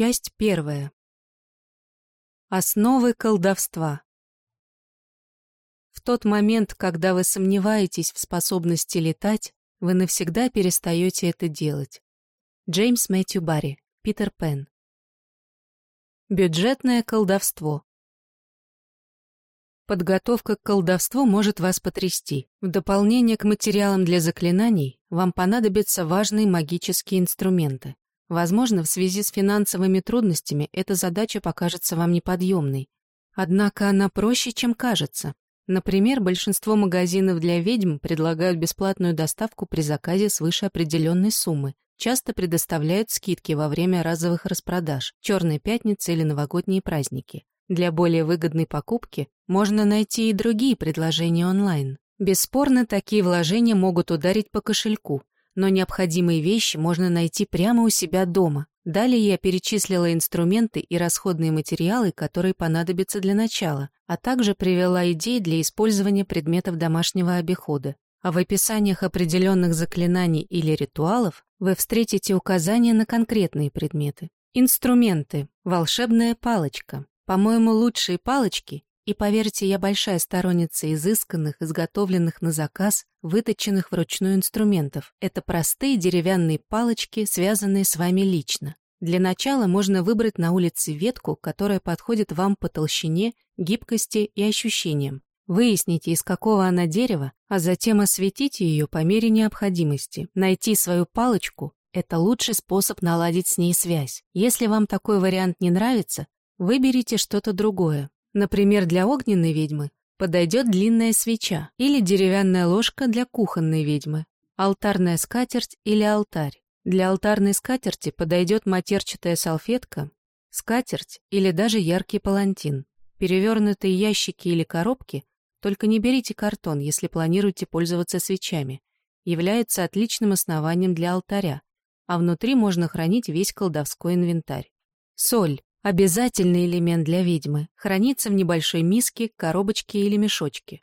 Часть первая. Основы колдовства. В тот момент, когда вы сомневаетесь в способности летать, вы навсегда перестаете это делать. Джеймс Мэтью Барри, Питер Пен. Бюджетное колдовство. Подготовка к колдовству может вас потрясти. В дополнение к материалам для заклинаний вам понадобятся важные магические инструменты. Возможно, в связи с финансовыми трудностями эта задача покажется вам неподъемной. Однако она проще, чем кажется. Например, большинство магазинов для ведьм предлагают бесплатную доставку при заказе свыше определенной суммы, часто предоставляют скидки во время разовых распродаж, черной пятницы или новогодние праздники. Для более выгодной покупки можно найти и другие предложения онлайн. Бесспорно, такие вложения могут ударить по кошельку, но необходимые вещи можно найти прямо у себя дома. Далее я перечислила инструменты и расходные материалы, которые понадобятся для начала, а также привела идеи для использования предметов домашнего обихода. А в описаниях определенных заклинаний или ритуалов вы встретите указания на конкретные предметы. Инструменты. Волшебная палочка. По-моему, лучшие палочки и поверьте, я большая сторонница изысканных, изготовленных на заказ, выточенных вручную инструментов. Это простые деревянные палочки, связанные с вами лично. Для начала можно выбрать на улице ветку, которая подходит вам по толщине, гибкости и ощущениям. Выясните, из какого она дерева, а затем осветите ее по мере необходимости. Найти свою палочку – это лучший способ наладить с ней связь. Если вам такой вариант не нравится, выберите что-то другое. Например, для огненной ведьмы подойдет длинная свеча или деревянная ложка для кухонной ведьмы, алтарная скатерть или алтарь. Для алтарной скатерти подойдет матерчатая салфетка, скатерть или даже яркий палантин. Перевернутые ящики или коробки, только не берите картон, если планируете пользоваться свечами, являются отличным основанием для алтаря, а внутри можно хранить весь колдовской инвентарь. Соль. Обязательный элемент для ведьмы. Хранится в небольшой миске, коробочке или мешочке.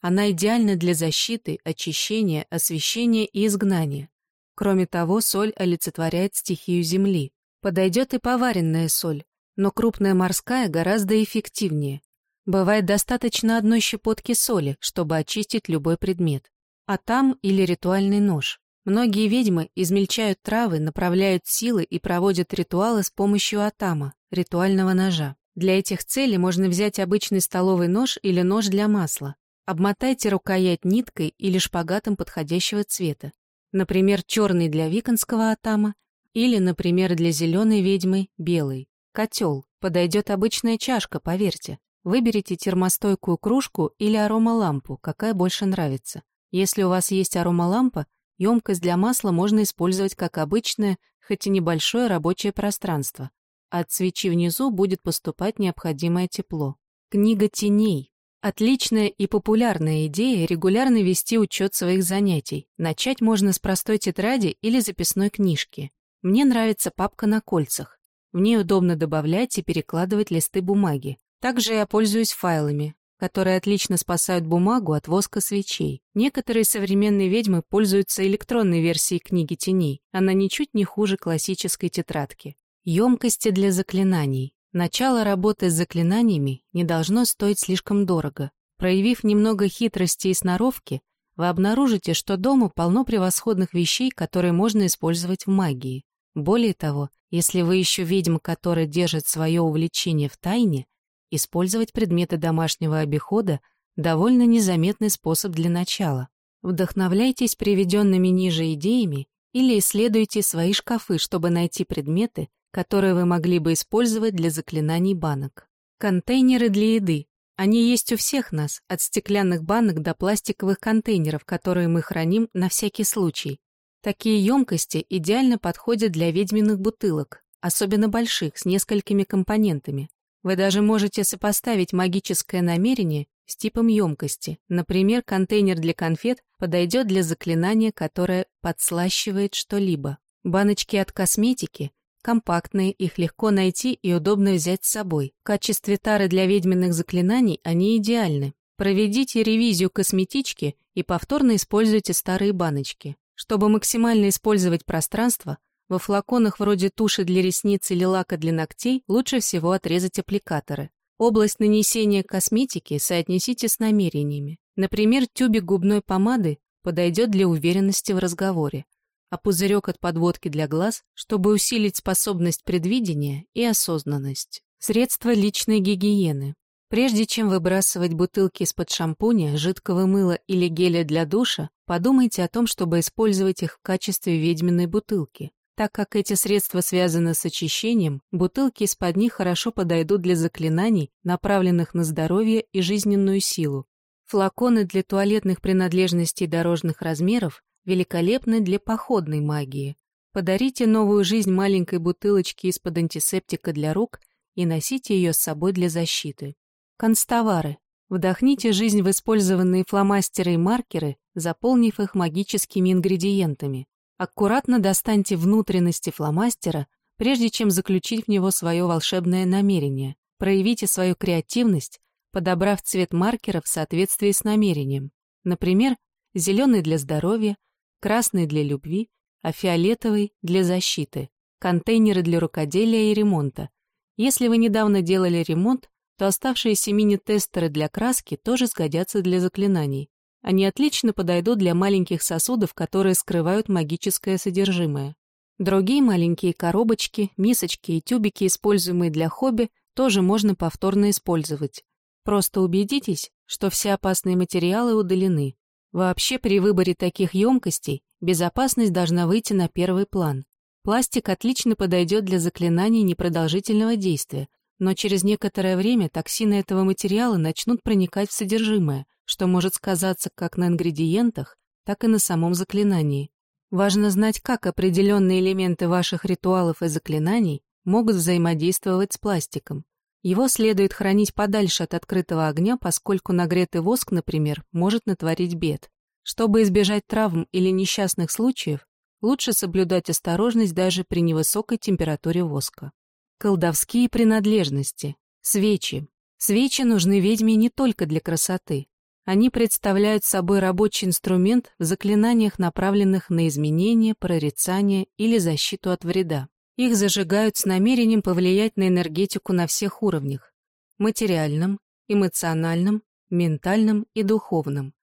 Она идеальна для защиты, очищения, освещения и изгнания. Кроме того, соль олицетворяет стихию земли. Подойдет и поваренная соль, но крупная морская гораздо эффективнее. Бывает достаточно одной щепотки соли, чтобы очистить любой предмет. А там или ритуальный нож. Многие ведьмы измельчают травы, направляют силы и проводят ритуалы с помощью атама, ритуального ножа. Для этих целей можно взять обычный столовый нож или нож для масла. Обмотайте рукоять ниткой или шпагатом подходящего цвета. Например, черный для виконского атама или, например, для зеленой ведьмы белый. Котел. Подойдет обычная чашка, поверьте. Выберите термостойкую кружку или аромалампу, какая больше нравится. Если у вас есть аромалампа, Емкость для масла можно использовать как обычное, хоть и небольшое рабочее пространство. От свечи внизу будет поступать необходимое тепло. Книга теней. Отличная и популярная идея регулярно вести учет своих занятий. Начать можно с простой тетради или записной книжки. Мне нравится папка на кольцах. В ней удобно добавлять и перекладывать листы бумаги. Также я пользуюсь файлами которые отлично спасают бумагу от воска свечей. Некоторые современные ведьмы пользуются электронной версией книги теней. Она ничуть не хуже классической тетрадки. Емкости для заклинаний. Начало работы с заклинаниями не должно стоить слишком дорого. Проявив немного хитрости и сноровки, вы обнаружите, что дома полно превосходных вещей, которые можно использовать в магии. Более того, если вы еще ведьма, которая держит свое увлечение в тайне, Использовать предметы домашнего обихода – довольно незаметный способ для начала. Вдохновляйтесь приведенными ниже идеями или исследуйте свои шкафы, чтобы найти предметы, которые вы могли бы использовать для заклинаний банок. Контейнеры для еды. Они есть у всех нас, от стеклянных банок до пластиковых контейнеров, которые мы храним на всякий случай. Такие емкости идеально подходят для ведьминых бутылок, особенно больших, с несколькими компонентами. Вы даже можете сопоставить магическое намерение с типом емкости. Например, контейнер для конфет подойдет для заклинания, которое подслащивает что-либо. Баночки от косметики компактные, их легко найти и удобно взять с собой. В качестве тары для ведьминых заклинаний они идеальны. Проведите ревизию косметички и повторно используйте старые баночки. Чтобы максимально использовать пространство, Во флаконах вроде туши для ресниц или лака для ногтей лучше всего отрезать аппликаторы. Область нанесения косметики соотнесите с намерениями. Например, тюбик губной помады подойдет для уверенности в разговоре, а пузырек от подводки для глаз, чтобы усилить способность предвидения и осознанность. Средства личной гигиены. Прежде чем выбрасывать бутылки из-под шампуня, жидкого мыла или геля для душа, подумайте о том, чтобы использовать их в качестве ведьминой бутылки. Так как эти средства связаны с очищением, бутылки из-под них хорошо подойдут для заклинаний, направленных на здоровье и жизненную силу. Флаконы для туалетных принадлежностей дорожных размеров великолепны для походной магии. Подарите новую жизнь маленькой бутылочке из-под антисептика для рук и носите ее с собой для защиты. Констовары. Вдохните жизнь в использованные фломастеры и маркеры, заполнив их магическими ингредиентами. Аккуратно достаньте внутренности фломастера, прежде чем заключить в него свое волшебное намерение. Проявите свою креативность, подобрав цвет маркера в соответствии с намерением. Например, зеленый для здоровья, красный для любви, а фиолетовый для защиты. Контейнеры для рукоделия и ремонта. Если вы недавно делали ремонт, то оставшиеся мини-тестеры для краски тоже сгодятся для заклинаний. Они отлично подойдут для маленьких сосудов, которые скрывают магическое содержимое. Другие маленькие коробочки, мисочки и тюбики, используемые для хобби, тоже можно повторно использовать. Просто убедитесь, что все опасные материалы удалены. Вообще при выборе таких емкостей безопасность должна выйти на первый план. Пластик отлично подойдет для заклинаний непродолжительного действия, но через некоторое время токсины этого материала начнут проникать в содержимое, что может сказаться как на ингредиентах, так и на самом заклинании. Важно знать, как определенные элементы ваших ритуалов и заклинаний могут взаимодействовать с пластиком. Его следует хранить подальше от открытого огня, поскольку нагретый воск, например, может натворить бед. Чтобы избежать травм или несчастных случаев, лучше соблюдать осторожность даже при невысокой температуре воска. Колдовские принадлежности. Свечи. Свечи нужны ведьме не только для красоты. Они представляют собой рабочий инструмент в заклинаниях, направленных на изменение, прорицание или защиту от вреда. Их зажигают с намерением повлиять на энергетику на всех уровнях – материальном, эмоциональном, ментальном и духовном.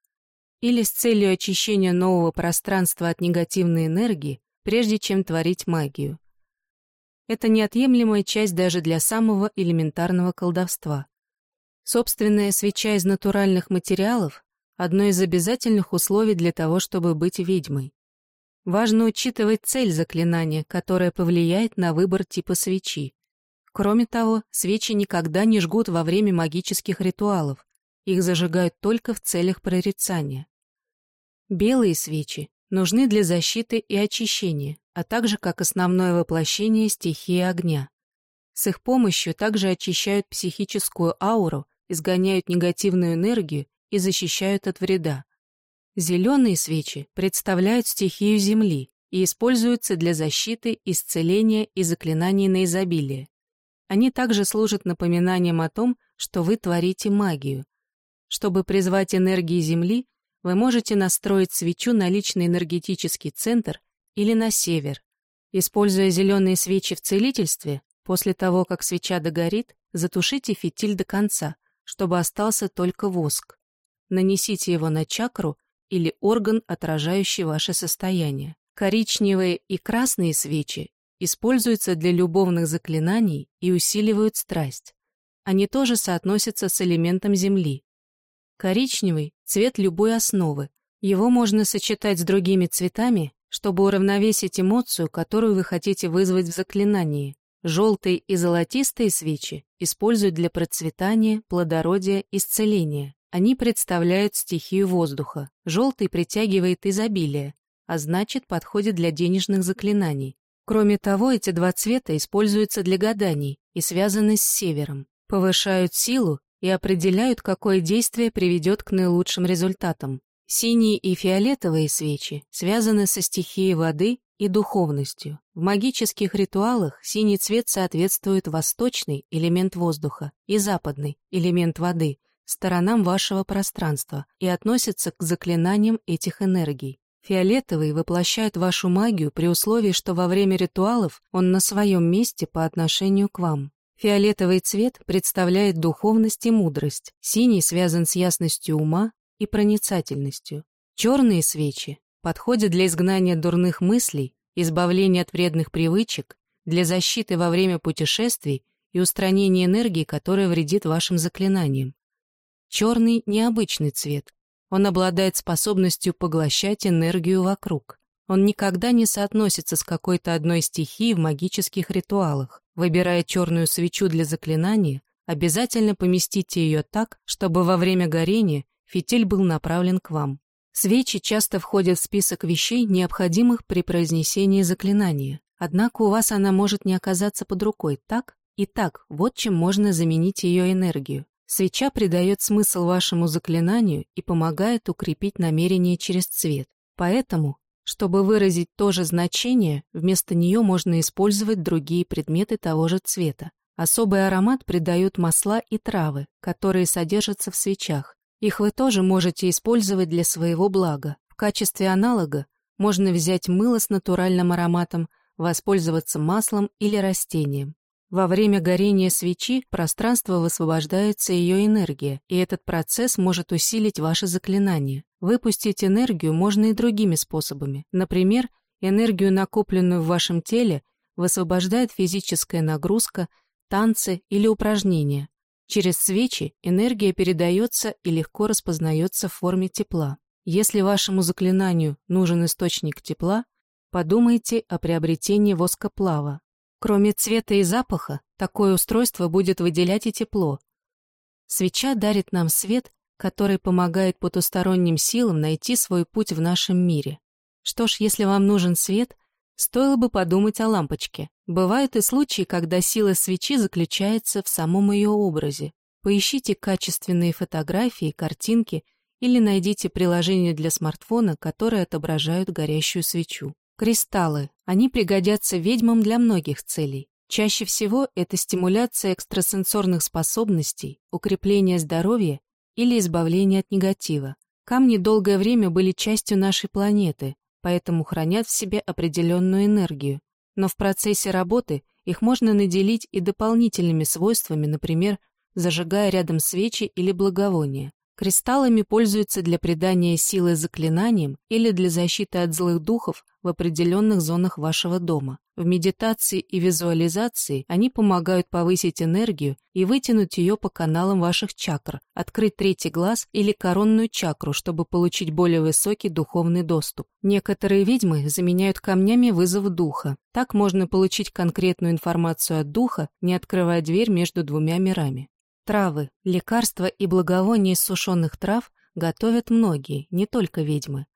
Или с целью очищения нового пространства от негативной энергии, прежде чем творить магию. Это неотъемлемая часть даже для самого элементарного колдовства. Собственная свеча из натуральных материалов – одно из обязательных условий для того, чтобы быть ведьмой. Важно учитывать цель заклинания, которая повлияет на выбор типа свечи. Кроме того, свечи никогда не жгут во время магических ритуалов, их зажигают только в целях прорицания. Белые свечи нужны для защиты и очищения, а также как основное воплощение стихии огня. С их помощью также очищают психическую ауру, изгоняют негативную энергию и защищают от вреда. Зеленые свечи представляют стихию Земли и используются для защиты, исцеления и заклинаний на изобилие. Они также служат напоминанием о том, что вы творите магию. Чтобы призвать энергии Земли, вы можете настроить свечу на личный энергетический центр или на север. Используя зеленые свечи в целительстве, после того, как свеча догорит, затушите фитиль до конца, чтобы остался только воск. Нанесите его на чакру или орган, отражающий ваше состояние. Коричневые и красные свечи используются для любовных заклинаний и усиливают страсть. Они тоже соотносятся с элементом Земли. Коричневый – цвет любой основы. Его можно сочетать с другими цветами чтобы уравновесить эмоцию, которую вы хотите вызвать в заклинании. Желтые и золотистые свечи используют для процветания, плодородия, исцеления. Они представляют стихию воздуха. Желтый притягивает изобилие, а значит подходит для денежных заклинаний. Кроме того, эти два цвета используются для гаданий и связаны с севером, повышают силу и определяют, какое действие приведет к наилучшим результатам. Синие и фиолетовые свечи связаны со стихией воды и духовностью. В магических ритуалах синий цвет соответствует восточный элемент воздуха и западный элемент воды, сторонам вашего пространства и относится к заклинаниям этих энергий. Фиолетовый воплощает вашу магию при условии, что во время ритуалов он на своем месте по отношению к вам. Фиолетовый цвет представляет духовность и мудрость, синий связан с ясностью ума и проницательностью. Черные свечи подходят для изгнания дурных мыслей, избавления от вредных привычек, для защиты во время путешествий и устранения энергии, которая вредит вашим заклинаниям. Черный – необычный цвет, он обладает способностью поглощать энергию вокруг. Он никогда не соотносится с какой-то одной стихией в магических ритуалах. Выбирая черную свечу для заклинания, обязательно поместите ее так, чтобы во время горения фитиль был направлен к вам. Свечи часто входят в список вещей, необходимых при произнесении заклинания. Однако у вас она может не оказаться под рукой, так? И так, вот чем можно заменить ее энергию. Свеча придает смысл вашему заклинанию и помогает укрепить намерение через цвет. Поэтому, чтобы выразить то же значение, вместо нее можно использовать другие предметы того же цвета. Особый аромат придают масла и травы, которые содержатся в свечах. Их вы тоже можете использовать для своего блага. В качестве аналога можно взять мыло с натуральным ароматом, воспользоваться маслом или растением. Во время горения свечи пространство высвобождается ее энергия, и этот процесс может усилить ваше заклинание. Выпустить энергию можно и другими способами. Например, энергию, накопленную в вашем теле, высвобождает физическая нагрузка, танцы или упражнения. Через свечи энергия передается и легко распознается в форме тепла. Если вашему заклинанию нужен источник тепла, подумайте о приобретении воскоплава. Кроме цвета и запаха, такое устройство будет выделять и тепло. Свеча дарит нам свет, который помогает потусторонним силам найти свой путь в нашем мире. Что ж, если вам нужен свет, стоило бы подумать о лампочке. Бывают и случаи, когда сила свечи заключается в самом ее образе. Поищите качественные фотографии, картинки или найдите приложения для смартфона, которые отображают горящую свечу. Кристаллы. Они пригодятся ведьмам для многих целей. Чаще всего это стимуляция экстрасенсорных способностей, укрепление здоровья или избавление от негатива. Камни долгое время были частью нашей планеты, поэтому хранят в себе определенную энергию. Но в процессе работы их можно наделить и дополнительными свойствами, например, зажигая рядом свечи или благовония. Кристаллами пользуются для придания силы заклинаниям или для защиты от злых духов в определенных зонах вашего дома. В медитации и визуализации они помогают повысить энергию и вытянуть ее по каналам ваших чакр, открыть третий глаз или коронную чакру, чтобы получить более высокий духовный доступ. Некоторые ведьмы заменяют камнями вызов духа. Так можно получить конкретную информацию от духа, не открывая дверь между двумя мирами. Травы, лекарства и благовония из сушеных трав готовят многие, не только ведьмы.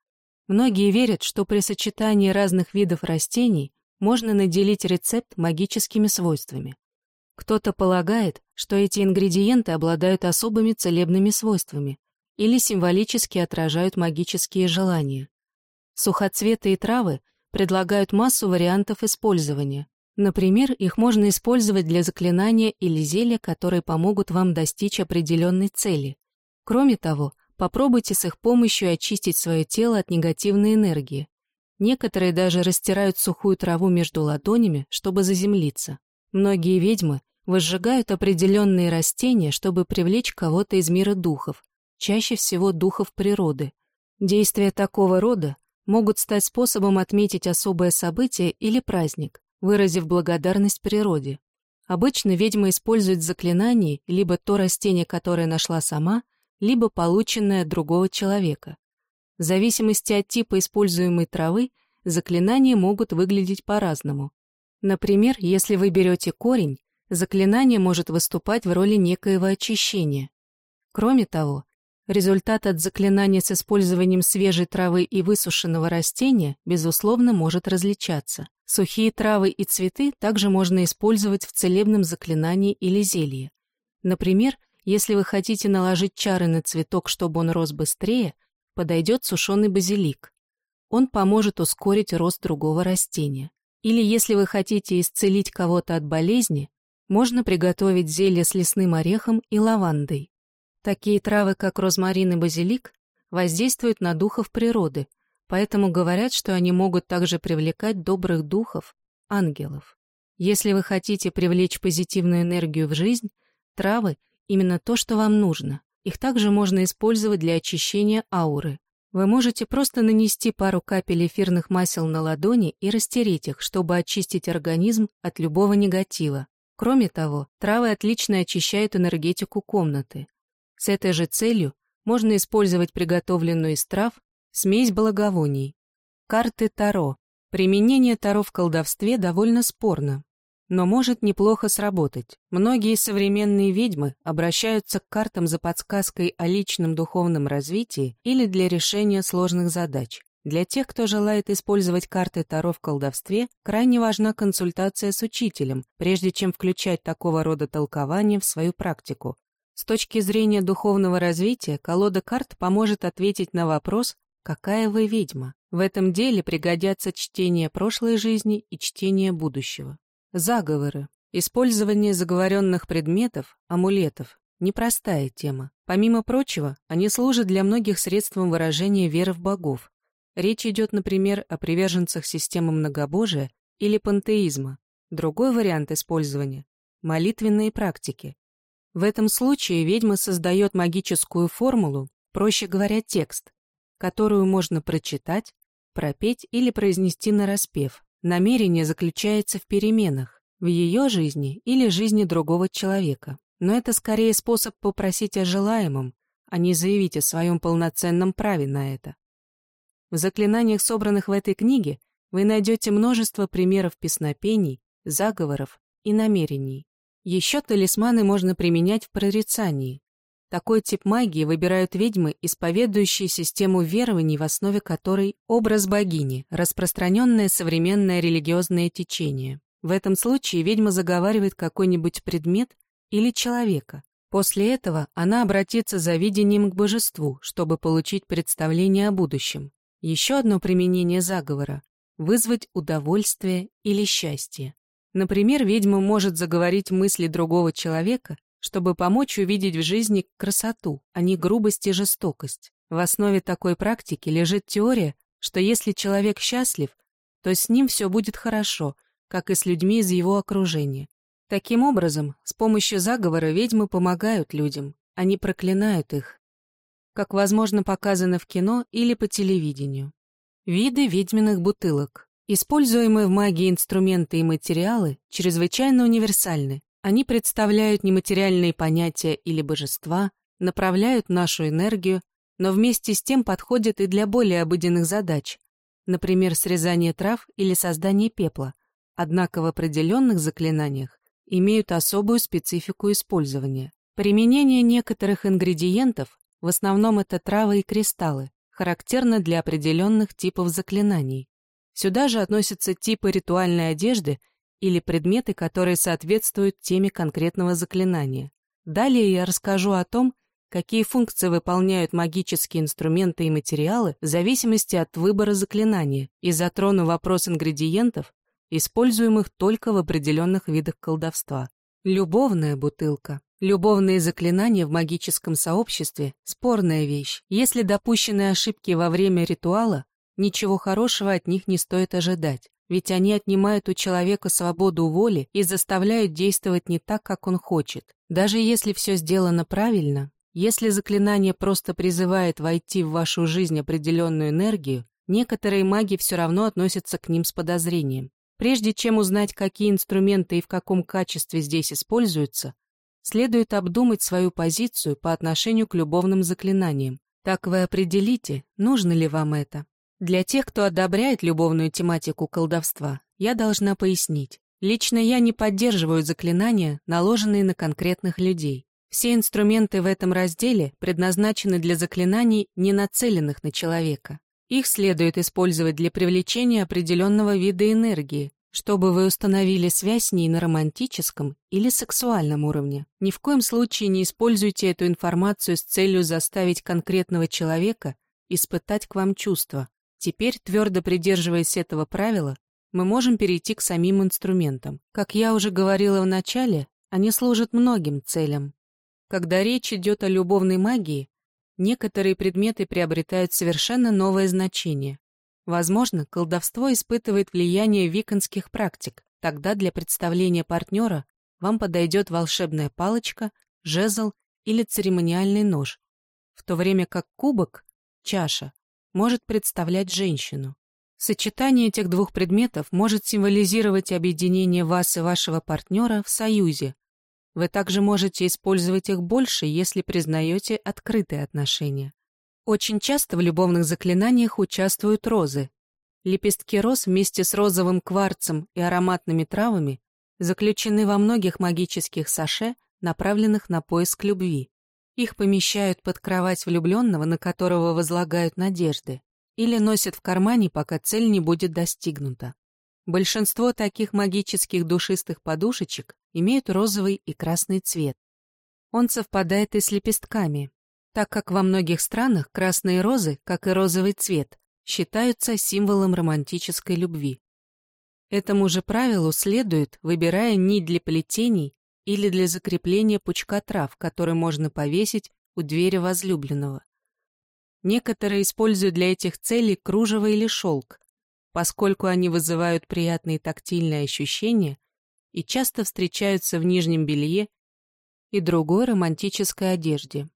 Многие верят, что при сочетании разных видов растений можно наделить рецепт магическими свойствами. Кто-то полагает, что эти ингредиенты обладают особыми целебными свойствами или символически отражают магические желания. Сухоцветы и травы предлагают массу вариантов использования, Например, их можно использовать для заклинания или зелья, которые помогут вам достичь определенной цели. Кроме того, попробуйте с их помощью очистить свое тело от негативной энергии. Некоторые даже растирают сухую траву между ладонями, чтобы заземлиться. Многие ведьмы возжигают определенные растения, чтобы привлечь кого-то из мира духов, чаще всего духов природы. Действия такого рода могут стать способом отметить особое событие или праздник выразив благодарность природе. Обычно ведьма использует заклинание либо то растение, которое нашла сама, либо полученное от другого человека. В зависимости от типа используемой травы, заклинания могут выглядеть по-разному. Например, если вы берете корень, заклинание может выступать в роли некоего очищения. Кроме того, результат от заклинания с использованием свежей травы и высушенного растения, безусловно, может различаться. Сухие травы и цветы также можно использовать в целебном заклинании или зелье. Например, если вы хотите наложить чары на цветок, чтобы он рос быстрее, подойдет сушеный базилик. Он поможет ускорить рост другого растения. Или если вы хотите исцелить кого-то от болезни, можно приготовить зелье с лесным орехом и лавандой. Такие травы, как розмарин и базилик, воздействуют на духов природы, поэтому говорят, что они могут также привлекать добрых духов, ангелов. Если вы хотите привлечь позитивную энергию в жизнь, травы – именно то, что вам нужно. Их также можно использовать для очищения ауры. Вы можете просто нанести пару капель эфирных масел на ладони и растереть их, чтобы очистить организм от любого негатива. Кроме того, травы отлично очищают энергетику комнаты. С этой же целью можно использовать приготовленную из трав смесь благовоний. Карты Таро. Применение Таро в колдовстве довольно спорно, но может неплохо сработать. Многие современные ведьмы обращаются к картам за подсказкой о личном духовном развитии или для решения сложных задач. Для тех, кто желает использовать карты Таро в колдовстве, крайне важна консультация с учителем, прежде чем включать такого рода толкование в свою практику. С точки зрения духовного развития, колода карт поможет ответить на вопрос «Какая вы ведьма?». В этом деле пригодятся чтение прошлой жизни и чтение будущего. Заговоры. Использование заговоренных предметов, амулетов – непростая тема. Помимо прочего, они служат для многих средством выражения веры в богов, Речь идет, например, о приверженцах системы многобожия или пантеизма. Другой вариант использования – молитвенные практики. В этом случае ведьма создает магическую формулу, проще говоря, текст, которую можно прочитать, пропеть или произнести на распев. Намерение заключается в переменах, в ее жизни или жизни другого человека. Но это скорее способ попросить о желаемом, а не заявить о своем полноценном праве на это. В заклинаниях, собранных в этой книге, вы найдете множество примеров песнопений, заговоров и намерений. Еще талисманы можно применять в прорицании. Такой тип магии выбирают ведьмы, исповедующие систему верований, в основе которой образ богини, распространенное современное религиозное течение. В этом случае ведьма заговаривает какой-нибудь предмет или человека. После этого она обратится за видением к божеству, чтобы получить представление о будущем. Еще одно применение заговора – вызвать удовольствие или счастье. Например, ведьма может заговорить мысли другого человека, чтобы помочь увидеть в жизни красоту, а не грубость и жестокость. В основе такой практики лежит теория, что если человек счастлив, то с ним все будет хорошо, как и с людьми из его окружения. Таким образом, с помощью заговора ведьмы помогают людям, они проклинают их, как, возможно, показано в кино или по телевидению. Виды ведьминых бутылок. Используемые в магии инструменты и материалы чрезвычайно универсальны. Они представляют нематериальные понятия или божества, направляют нашу энергию, но вместе с тем подходят и для более обыденных задач, например, срезание трав или создание пепла, однако в определенных заклинаниях имеют особую специфику использования. Применение некоторых ингредиентов в основном это травы и кристаллы, характерны для определенных типов заклинаний. Сюда же относятся типы ритуальной одежды или предметы, которые соответствуют теме конкретного заклинания. Далее я расскажу о том, какие функции выполняют магические инструменты и материалы в зависимости от выбора заклинания и затрону вопрос ингредиентов, используемых только в определенных видах колдовства. Любовная бутылка. Любовные заклинания в магическом сообществе – спорная вещь. Если допущены ошибки во время ритуала, ничего хорошего от них не стоит ожидать, ведь они отнимают у человека свободу воли и заставляют действовать не так, как он хочет. Даже если все сделано правильно, если заклинание просто призывает войти в вашу жизнь определенную энергию, некоторые маги все равно относятся к ним с подозрением. Прежде чем узнать, какие инструменты и в каком качестве здесь используются, следует обдумать свою позицию по отношению к любовным заклинаниям. Так вы определите, нужно ли вам это. Для тех, кто одобряет любовную тематику колдовства, я должна пояснить. Лично я не поддерживаю заклинания, наложенные на конкретных людей. Все инструменты в этом разделе предназначены для заклинаний, не нацеленных на человека. Их следует использовать для привлечения определенного вида энергии, чтобы вы установили связь с ней на романтическом или сексуальном уровне. Ни в коем случае не используйте эту информацию с целью заставить конкретного человека испытать к вам чувства. Теперь, твердо придерживаясь этого правила, мы можем перейти к самим инструментам. Как я уже говорила в начале, они служат многим целям. Когда речь идет о любовной магии, некоторые предметы приобретают совершенно новое значение. Возможно, колдовство испытывает влияние виконских практик. Тогда для представления партнера вам подойдет волшебная палочка, жезл или церемониальный нож, в то время как кубок, чаша, может представлять женщину. Сочетание этих двух предметов может символизировать объединение вас и вашего партнера в союзе. Вы также можете использовать их больше, если признаете открытые отношения. Очень часто в любовных заклинаниях участвуют розы. Лепестки роз вместе с розовым кварцем и ароматными травами заключены во многих магических саше, направленных на поиск любви. Их помещают под кровать влюбленного, на которого возлагают надежды, или носят в кармане, пока цель не будет достигнута. Большинство таких магических душистых подушечек имеют розовый и красный цвет. Он совпадает и с лепестками, так как во многих странах красные розы, как и розовый цвет, считаются символом романтической любви. Этому же правилу следует, выбирая нить для плетений или для закрепления пучка трав, который можно повесить у двери возлюбленного. Некоторые используют для этих целей кружево или шелк, поскольку они вызывают приятные тактильные ощущения и часто встречаются в нижнем белье и другой романтической одежде.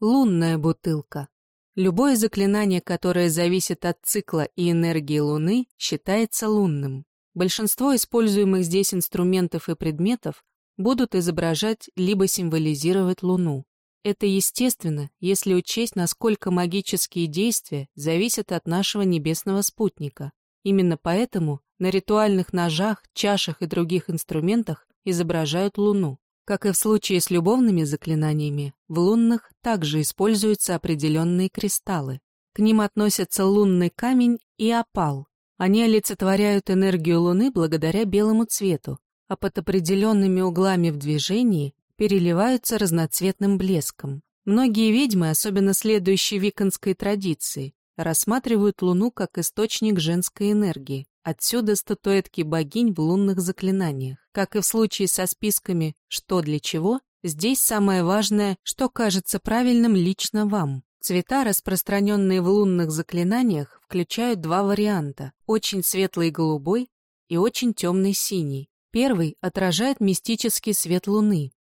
Лунная бутылка. Любое заклинание, которое зависит от цикла и энергии Луны, считается лунным. Большинство используемых здесь инструментов и предметов будут изображать либо символизировать Луну. Это естественно, если учесть, насколько магические действия зависят от нашего небесного спутника. Именно поэтому на ритуальных ножах, чашах и других инструментах изображают Луну. Как и в случае с любовными заклинаниями, в лунных также используются определенные кристаллы. К ним относятся лунный камень и опал. Они олицетворяют энергию Луны благодаря белому цвету, а под определенными углами в движении переливаются разноцветным блеском. Многие ведьмы, особенно следующие виконской традиции, рассматривают Луну как источник женской энергии. Отсюда статуэтки богинь в лунных заклинаниях. Как и в случае со списками «что для чего», здесь самое важное, что кажется правильным лично вам. Цвета, распространенные в лунных заклинаниях, включают два варианта – очень светлый голубой и очень темный синий. Первый отражает мистический свет луны,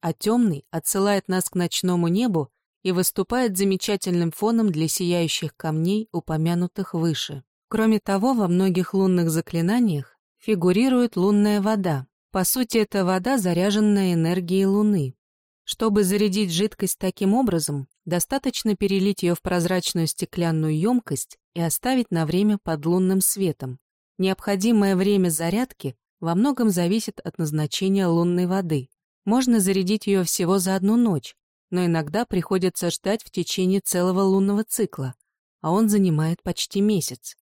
а темный отсылает нас к ночному небу и выступает замечательным фоном для сияющих камней, упомянутых выше. Кроме того, во многих лунных заклинаниях фигурирует лунная вода. По сути, это вода, заряженная энергией Луны. Чтобы зарядить жидкость таким образом, достаточно перелить ее в прозрачную стеклянную емкость и оставить на время под лунным светом. Необходимое время зарядки во многом зависит от назначения лунной воды. Можно зарядить ее всего за одну ночь, но иногда приходится ждать в течение целого лунного цикла, а он занимает почти месяц.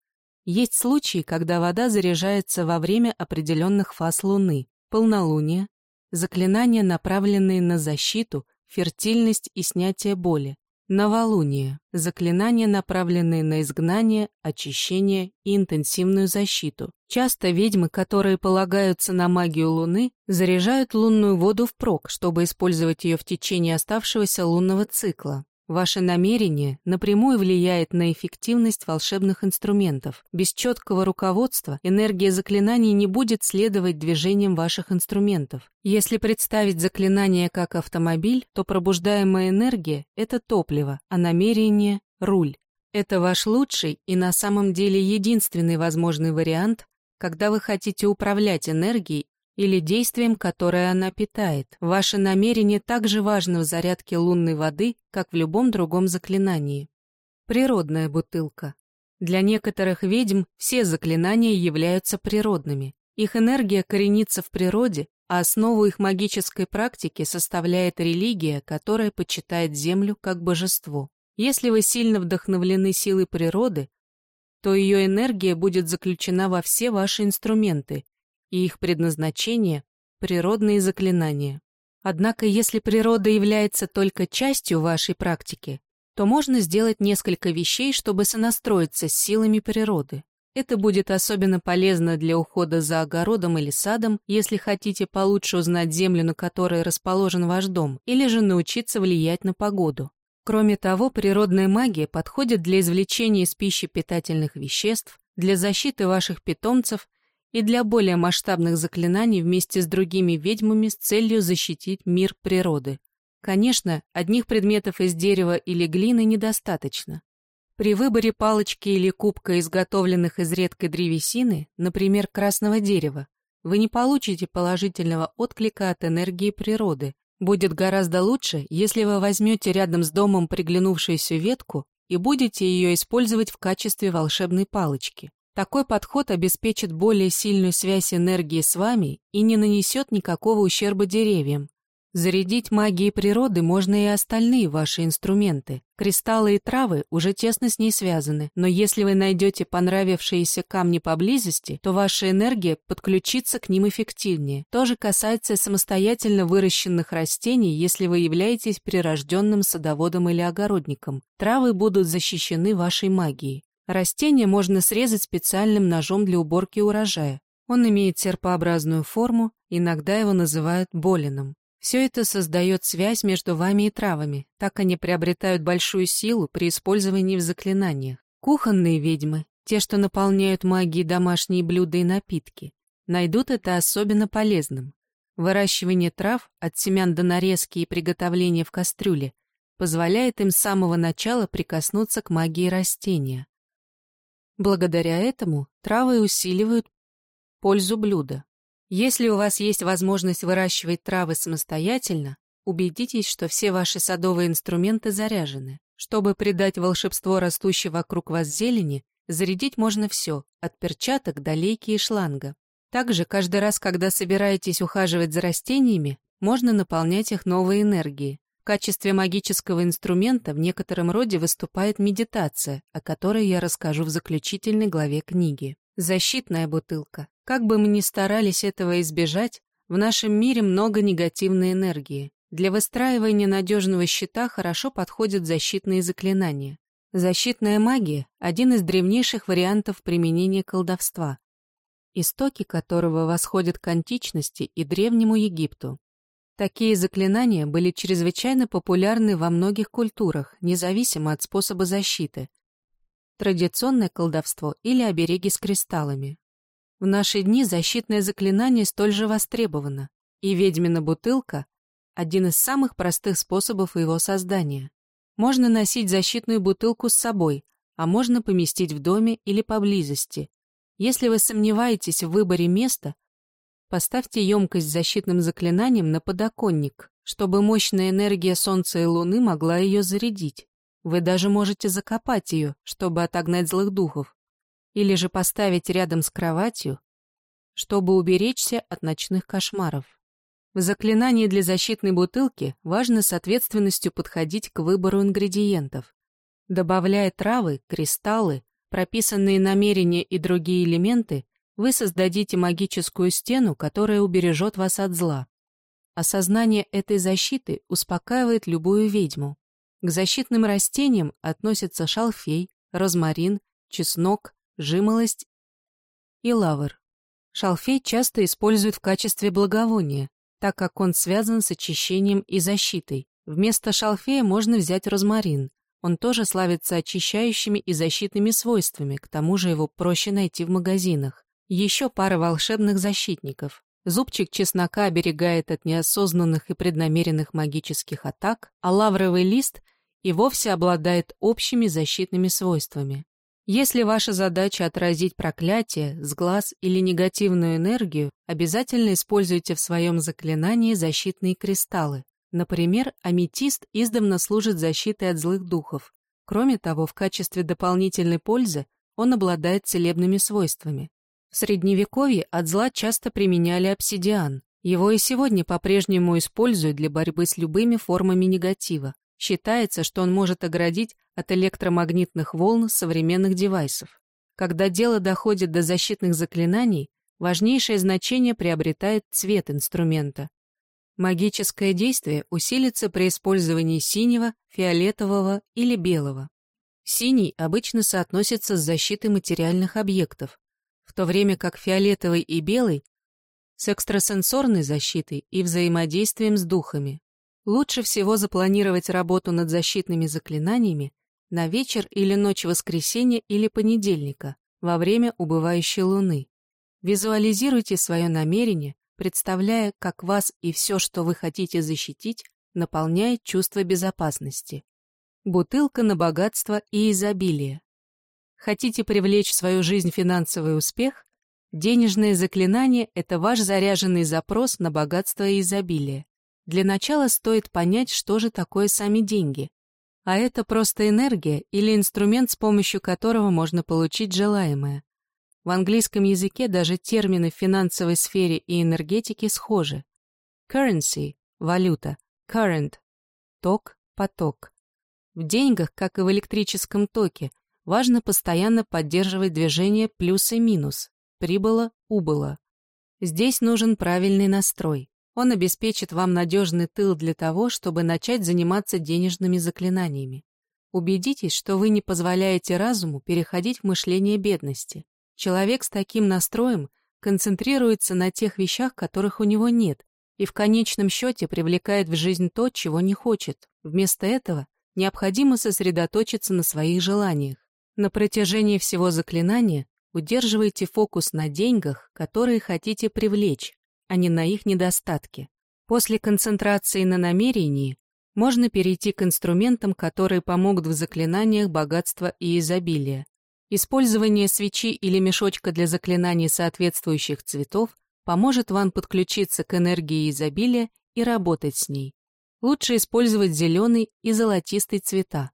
Есть случаи, когда вода заряжается во время определенных фаз Луны, полнолуния, заклинания, направленные на защиту, фертильность и снятие боли, новолуние, заклинания, направленные на изгнание, очищение и интенсивную защиту. Часто ведьмы, которые полагаются на магию Луны, заряжают лунную воду впрок, чтобы использовать ее в течение оставшегося лунного цикла. Ваше намерение напрямую влияет на эффективность волшебных инструментов. Без четкого руководства энергия заклинаний не будет следовать движениям ваших инструментов. Если представить заклинание как автомобиль, то пробуждаемая энергия – это топливо, а намерение – руль. Это ваш лучший и на самом деле единственный возможный вариант, когда вы хотите управлять энергией или действием, которое она питает. Ваше намерение также важно в зарядке лунной воды, как в любом другом заклинании. Природная бутылка. Для некоторых ведьм все заклинания являются природными. Их энергия коренится в природе, а основу их магической практики составляет религия, которая почитает Землю как божество. Если вы сильно вдохновлены силой природы, то ее энергия будет заключена во все ваши инструменты, и их предназначение – природные заклинания. Однако, если природа является только частью вашей практики, то можно сделать несколько вещей, чтобы сонастроиться с силами природы. Это будет особенно полезно для ухода за огородом или садом, если хотите получше узнать землю, на которой расположен ваш дом, или же научиться влиять на погоду. Кроме того, природная магия подходит для извлечения из пищи питательных веществ, для защиты ваших питомцев и для более масштабных заклинаний вместе с другими ведьмами с целью защитить мир природы. Конечно, одних предметов из дерева или глины недостаточно. При выборе палочки или кубка, изготовленных из редкой древесины, например, красного дерева, вы не получите положительного отклика от энергии природы. Будет гораздо лучше, если вы возьмете рядом с домом приглянувшуюся ветку и будете ее использовать в качестве волшебной палочки. Такой подход обеспечит более сильную связь энергии с вами и не нанесет никакого ущерба деревьям, Зарядить магией природы можно и остальные ваши инструменты. Кристаллы и травы уже тесно с ней связаны, но если вы найдете понравившиеся камни поблизости, то ваша энергия подключится к ним эффективнее. То же касается самостоятельно выращенных растений, если вы являетесь прирожденным садоводом или огородником. Травы будут защищены вашей магией. Растения можно срезать специальным ножом для уборки урожая. Он имеет серпообразную форму, иногда его называют болином. Все это создает связь между вами и травами, так они приобретают большую силу при использовании в заклинаниях. Кухонные ведьмы, те, что наполняют магией домашние блюда и напитки, найдут это особенно полезным. Выращивание трав от семян до нарезки и приготовления в кастрюле позволяет им с самого начала прикоснуться к магии растения. Благодаря этому травы усиливают пользу блюда. Если у вас есть возможность выращивать травы самостоятельно, убедитесь, что все ваши садовые инструменты заряжены. Чтобы придать волшебство растущей вокруг вас зелени, зарядить можно все, от перчаток до лейки и шланга. Также каждый раз, когда собираетесь ухаживать за растениями, можно наполнять их новой энергией. Качестве магического инструмента в некотором роде выступает медитация, о которой я расскажу в заключительной главе книги. Защитная бутылка. Как бы мы ни старались этого избежать, в нашем мире много негативной энергии. Для выстраивания надежного щита хорошо подходят защитные заклинания. Защитная магия – один из древнейших вариантов применения колдовства, истоки которого восходят к античности и Древнему Египту. Такие заклинания были чрезвычайно популярны во многих культурах, независимо от способа защиты, традиционное колдовство или обереги с кристаллами. В наши дни защитное заклинание столь же востребовано, и ведьмина бутылка – один из самых простых способов его создания. Можно носить защитную бутылку с собой, а можно поместить в доме или поблизости. Если вы сомневаетесь в выборе места, поставьте емкость с защитным заклинанием на подоконник, чтобы мощная энергия Солнца и Луны могла ее зарядить. Вы даже можете закопать ее, чтобы отогнать злых духов, или же поставить рядом с кроватью, чтобы уберечься от ночных кошмаров. В заклинании для защитной бутылки важно с ответственностью подходить к выбору ингредиентов. Добавляя травы, кристаллы, прописанные намерения и другие элементы, вы создадите магическую стену, которая убережет вас от зла. Осознание этой защиты успокаивает любую ведьму. К защитным растениям относятся шалфей, розмарин, чеснок, жимолость и лавр. Шалфей часто используют в качестве благовония, так как он связан с очищением и защитой. Вместо шалфея можно взять розмарин. Он тоже славится очищающими и защитными свойствами, к тому же его проще найти в магазинах. Еще пара волшебных защитников. Зубчик чеснока оберегает от неосознанных и преднамеренных магических атак, а лавровый лист и вовсе обладает общими защитными свойствами. Если ваша задача отразить проклятие, сглаз или негативную энергию, обязательно используйте в своем заклинании защитные кристаллы. Например, аметист издавна служит защитой от злых духов. Кроме того, в качестве дополнительной пользы он обладает целебными свойствами. В Средневековье от зла часто применяли обсидиан. Его и сегодня по-прежнему используют для борьбы с любыми формами негатива. Считается, что он может оградить от электромагнитных волн современных девайсов. Когда дело доходит до защитных заклинаний, важнейшее значение приобретает цвет инструмента. Магическое действие усилится при использовании синего, фиолетового или белого. Синий обычно соотносится с защитой материальных объектов, в то время как фиолетовый и белый – с экстрасенсорной защитой и взаимодействием с духами. Лучше всего запланировать работу над защитными заклинаниями на вечер или ночь воскресенья или понедельника, во время убывающей луны. Визуализируйте свое намерение, представляя, как вас и все, что вы хотите защитить, наполняет чувство безопасности. Бутылка на богатство и изобилие. Хотите привлечь в свою жизнь финансовый успех? Денежное заклинание – это ваш заряженный запрос на богатство и изобилие. Для начала стоит понять, что же такое сами деньги. А это просто энергия или инструмент, с помощью которого можно получить желаемое. В английском языке даже термины в финансовой сфере и энергетике схожи. Currency – валюта, current – ток, поток. В деньгах, как и в электрическом токе, важно постоянно поддерживать движение плюс и минус, прибыло, убыло. Здесь нужен правильный настрой. Он обеспечит вам надежный тыл для того, чтобы начать заниматься денежными заклинаниями. Убедитесь, что вы не позволяете разуму переходить в мышление бедности. Человек с таким настроем концентрируется на тех вещах, которых у него нет, и в конечном счете привлекает в жизнь то, чего не хочет. Вместо этого необходимо сосредоточиться на своих желаниях. На протяжении всего заклинания удерживайте фокус на деньгах, которые хотите привлечь, а не на их недостатки. После концентрации на намерении можно перейти к инструментам, которые помогут в заклинаниях богатства и изобилия. Использование свечи или мешочка для заклинаний соответствующих цветов поможет вам подключиться к энергии изобилия и работать с ней. Лучше использовать зеленый и золотистый цвета.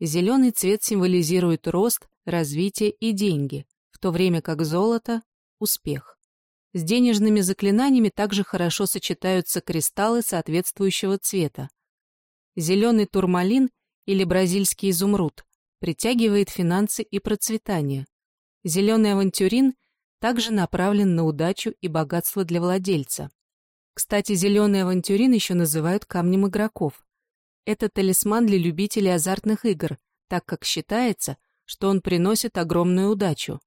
Зеленый цвет символизирует рост, развитие и деньги, в то время как золото – успех. С денежными заклинаниями также хорошо сочетаются кристаллы соответствующего цвета. Зеленый турмалин или бразильский изумруд притягивает финансы и процветание. Зеленый авантюрин также направлен на удачу и богатство для владельца. Кстати, зеленый авантюрин еще называют камнем игроков. Это талисман для любителей азартных игр, так как считается, что он приносит огромную удачу.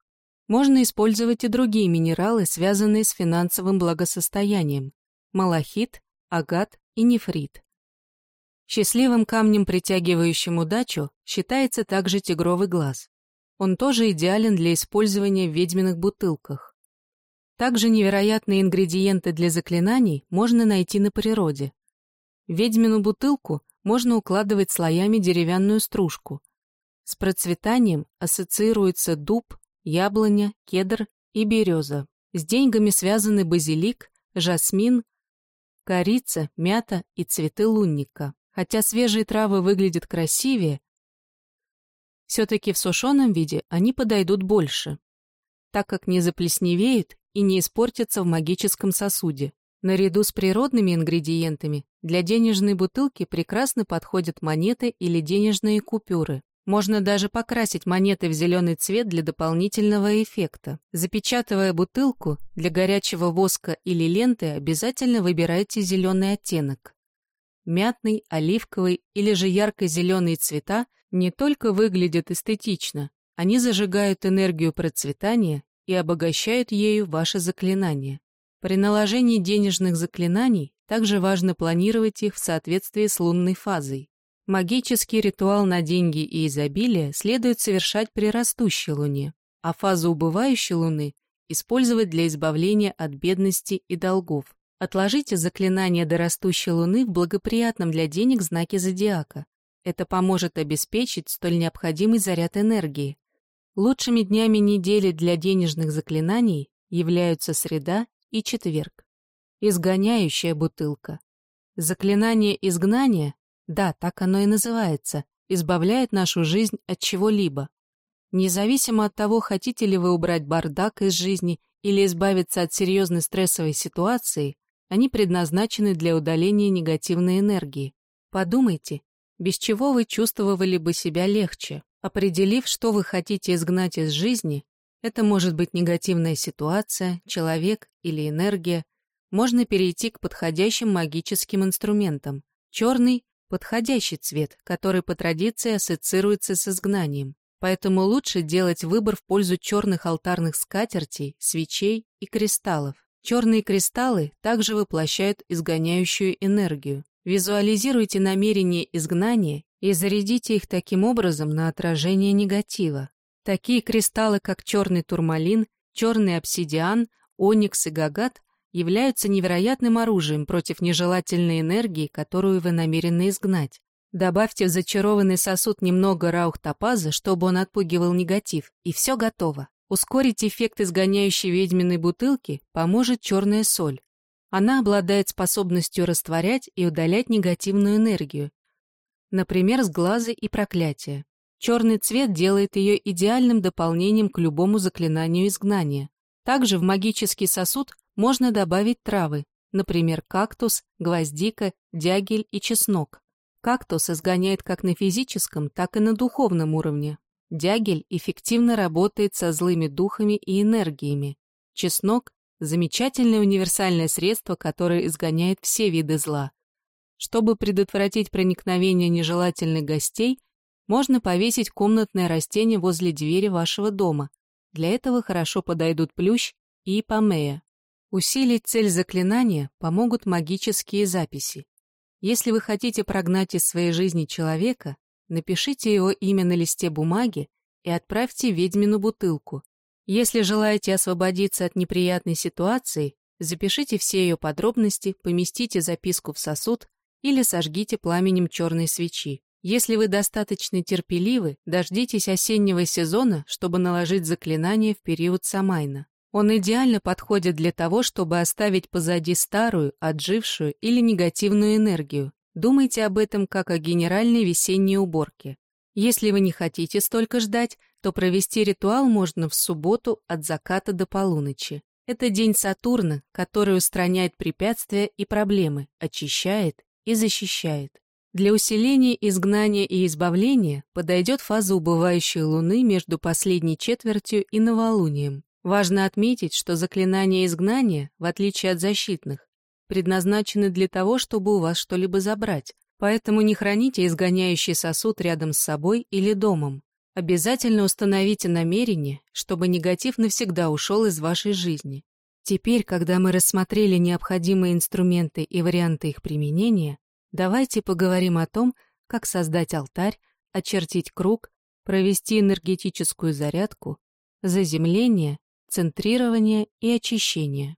Можно использовать и другие минералы, связанные с финансовым благосостоянием – малахит, агат и нефрит. Счастливым камнем, притягивающим удачу, считается также тигровый глаз. Он тоже идеален для использования в ведьминых бутылках. Также невероятные ингредиенты для заклинаний можно найти на природе. Ведьмину бутылку можно укладывать слоями деревянную стружку. С процветанием ассоциируется дуб, яблоня, кедр и береза. С деньгами связаны базилик, жасмин, корица, мята и цветы лунника. Хотя свежие травы выглядят красивее, все-таки в сушеном виде они подойдут больше, так как не заплесневеют и не испортятся в магическом сосуде. Наряду с природными ингредиентами для денежной бутылки прекрасно подходят монеты или денежные купюры. Можно даже покрасить монеты в зеленый цвет для дополнительного эффекта. Запечатывая бутылку, для горячего воска или ленты обязательно выбирайте зеленый оттенок. Мятный, оливковый или же ярко-зеленые цвета не только выглядят эстетично, они зажигают энергию процветания и обогащают ею ваше заклинание. При наложении денежных заклинаний также важно планировать их в соответствии с лунной фазой. Магический ритуал на деньги и изобилие следует совершать при растущей луне, а фазу убывающей луны использовать для избавления от бедности и долгов. Отложите заклинание до растущей луны в благоприятном для денег знаке зодиака. Это поможет обеспечить столь необходимый заряд энергии. Лучшими днями недели для денежных заклинаний являются среда и четверг. Изгоняющая бутылка. Заклинание изгнания да, так оно и называется. Избавляет нашу жизнь от чего-либо. Независимо от того, хотите ли вы убрать бардак из жизни или избавиться от серьезной стрессовой ситуации, они предназначены для удаления негативной энергии. Подумайте, без чего вы чувствовали бы себя легче. Определив, что вы хотите изгнать из жизни, это может быть негативная ситуация, человек или энергия, можно перейти к подходящим магическим инструментам. Черный подходящий цвет, который по традиции ассоциируется с изгнанием. Поэтому лучше делать выбор в пользу черных алтарных скатертей, свечей и кристаллов. Черные кристаллы также воплощают изгоняющую энергию. Визуализируйте намерение изгнания и зарядите их таким образом на отражение негатива. Такие кристаллы, как черный турмалин, черный обсидиан, оникс и гагат, являются невероятным оружием против нежелательной энергии, которую вы намерены изгнать. Добавьте в зачарованный сосуд немного раух-топаза, чтобы он отпугивал негатив, и все готово. Ускорить эффект изгоняющей ведьминой бутылки поможет черная соль. Она обладает способностью растворять и удалять негативную энергию, например, сглазы и проклятия. Черный цвет делает ее идеальным дополнением к любому заклинанию изгнания. Также в магический сосуд можно добавить травы, например, кактус, гвоздика, дягель и чеснок. Кактус изгоняет как на физическом, так и на духовном уровне. Дягель эффективно работает со злыми духами и энергиями. Чеснок – замечательное универсальное средство, которое изгоняет все виды зла. Чтобы предотвратить проникновение нежелательных гостей, можно повесить комнатное растение возле двери вашего дома. Для этого хорошо подойдут плющ и помея. Усилить цель заклинания помогут магические записи. Если вы хотите прогнать из своей жизни человека, напишите его имя на листе бумаги и отправьте ведьмину бутылку. Если желаете освободиться от неприятной ситуации, запишите все ее подробности, поместите записку в сосуд, или сожгите пламенем черной свечи. Если вы достаточно терпеливы, дождитесь осеннего сезона, чтобы наложить заклинание в период Самайна. Он идеально подходит для того, чтобы оставить позади старую, отжившую или негативную энергию. Думайте об этом как о генеральной весенней уборке. Если вы не хотите столько ждать, то провести ритуал можно в субботу от заката до полуночи. Это день Сатурна, который устраняет препятствия и проблемы, очищает и защищает. Для усиления изгнания и избавления подойдет фаза убывающей Луны между последней четвертью и новолунием. Важно отметить, что заклинания изгнания, в отличие от защитных, предназначены для того, чтобы у вас что-либо забрать, поэтому не храните изгоняющий сосуд рядом с собой или домом. Обязательно установите намерение, чтобы негатив навсегда ушел из вашей жизни. Теперь, когда мы рассмотрели необходимые инструменты и варианты их применения, давайте поговорим о том, как создать алтарь, очертить круг, провести энергетическую зарядку, заземление, центрирование и очищение.